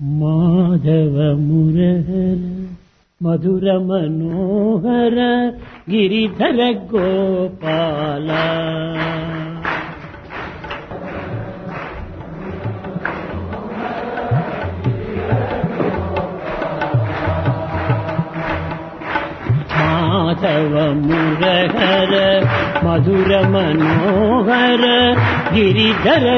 माधव मुर मधुर मनोहर गिरि धल गोप माधव मुर मधुर मनोहर गिरि धल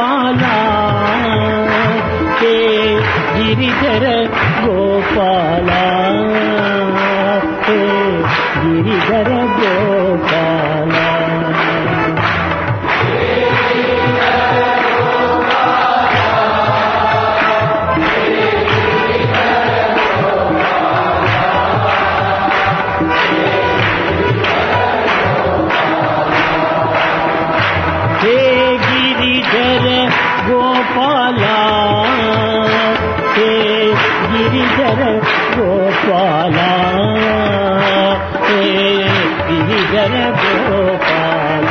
वाला के गिरिधर गोपाला ಗೋಪಾಲ ಹೇ ಗಿರಿಧರ ಗೋಪಾಲ ಹೇ ಗಿರಿಧರ ಗೋಪಾಲ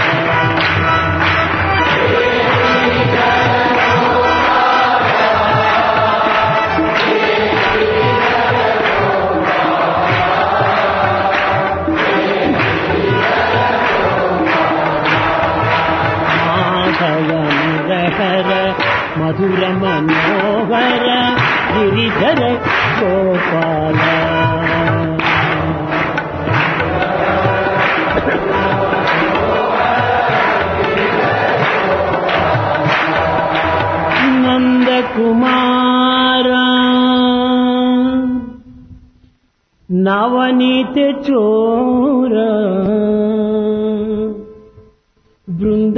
मधुर मनोहर गिरिधर गोपाल। नन्द कुमार नवनीत चोर। वृन्द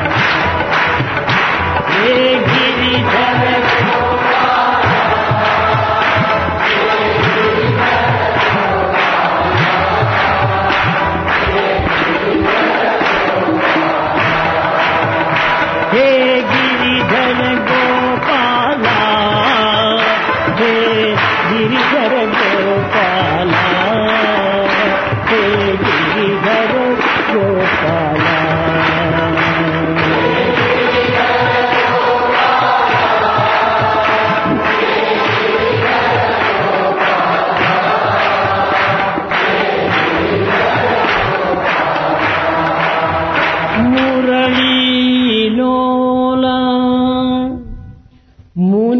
ಮಾಡೋಣ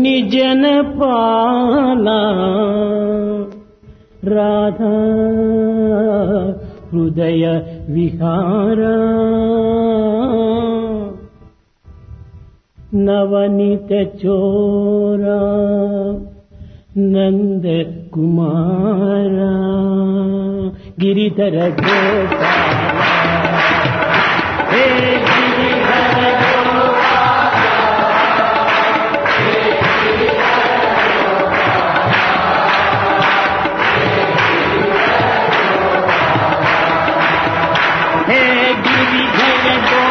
निजन पाला। राधा हृदय विहार। नवनीत चोरा नन्द कुमार। गिरिधर गोपाला। Thank you.